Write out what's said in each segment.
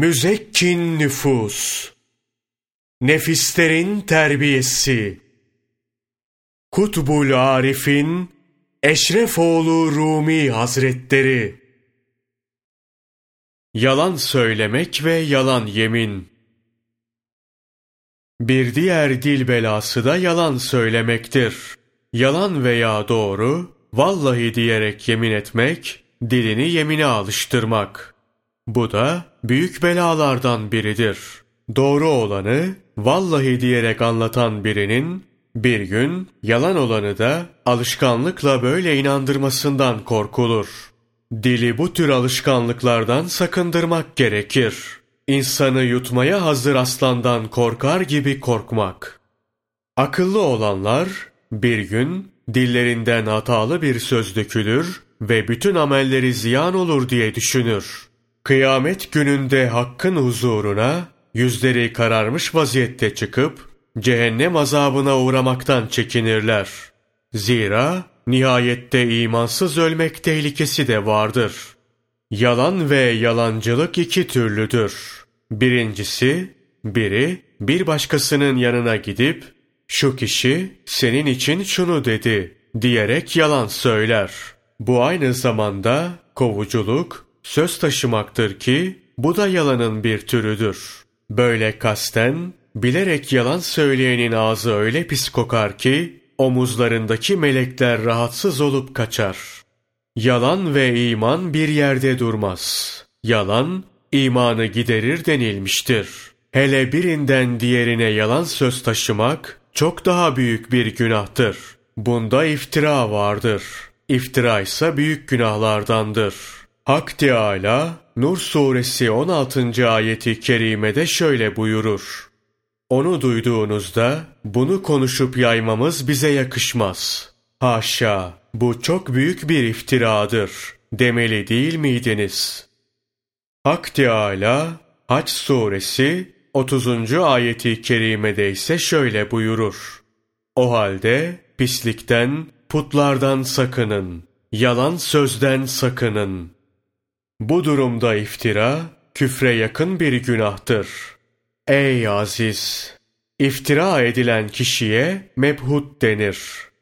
Müzekkin nüfus, nefislerin terbiyesi, Kutbul Arif'in Eşrefoğlu Rumi Hazretleri, Yalan söylemek ve yalan yemin. Bir diğer dil belası da yalan söylemektir. Yalan veya doğru, vallahi diyerek yemin etmek, dilini yemine alıştırmak. Bu da büyük belalardan biridir. Doğru olanı vallahi diyerek anlatan birinin bir gün yalan olanı da alışkanlıkla böyle inandırmasından korkulur. Dili bu tür alışkanlıklardan sakındırmak gerekir. İnsanı yutmaya hazır aslandan korkar gibi korkmak. Akıllı olanlar bir gün dillerinden hatalı bir söz dökülür ve bütün amelleri ziyan olur diye düşünür. Kıyamet gününde hakkın huzuruna yüzleri kararmış vaziyette çıkıp cehennem azabına uğramaktan çekinirler. Zira nihayette imansız ölmek tehlikesi de vardır. Yalan ve yalancılık iki türlüdür. Birincisi, biri bir başkasının yanına gidip şu kişi senin için şunu dedi diyerek yalan söyler. Bu aynı zamanda kovuculuk, söz taşımaktır ki bu da yalanın bir türüdür. Böyle kasten, bilerek yalan söyleyenin ağzı öyle pis kokar ki omuzlarındaki melekler rahatsız olup kaçar. Yalan ve iman bir yerde durmaz. Yalan, imanı giderir denilmiştir. Hele birinden diğerine yalan söz taşımak çok daha büyük bir günahtır. Bunda iftira vardır. İftira ise büyük günahlardandır. Hak Teâlâ, Nur suresi 16. ayeti kerimede şöyle buyurur. Onu duyduğunuzda bunu konuşup yaymamız bize yakışmaz. Haşa, bu çok büyük bir iftiradır demeli değil miydiniz? Hak Teâlâ, Haç suresi 30. ayeti kerimede ise şöyle buyurur. O halde pislikten, putlardan sakının, yalan sözden sakının. Bu durumda iftira, küfre yakın bir günahtır. Ey aziz! İftira edilen kişiye mebhut denir.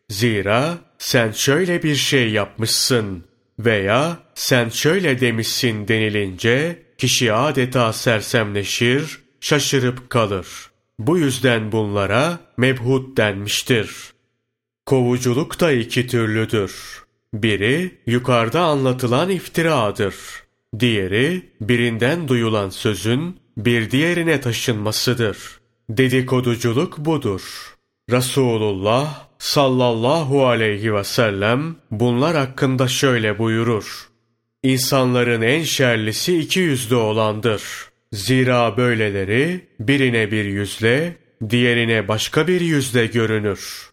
Zira sen şöyle bir şey yapmışsın veya sen şöyle demişsin denilince kişi adeta sersemleşir, şaşırıp kalır. Bu yüzden bunlara mebhut denmiştir. Kovuculuk da iki türlüdür. Biri yukarıda anlatılan iftiradır. Diğeri birinden duyulan sözün bir diğerine taşınmasıdır. Dedikoduculuk budur. Resulullah sallallahu aleyhi ve sellem bunlar hakkında şöyle buyurur. İnsanların en şerlisi iki yüzlü olandır. Zira böyleleri birine bir yüzle, diğerine başka bir yüzle görünür.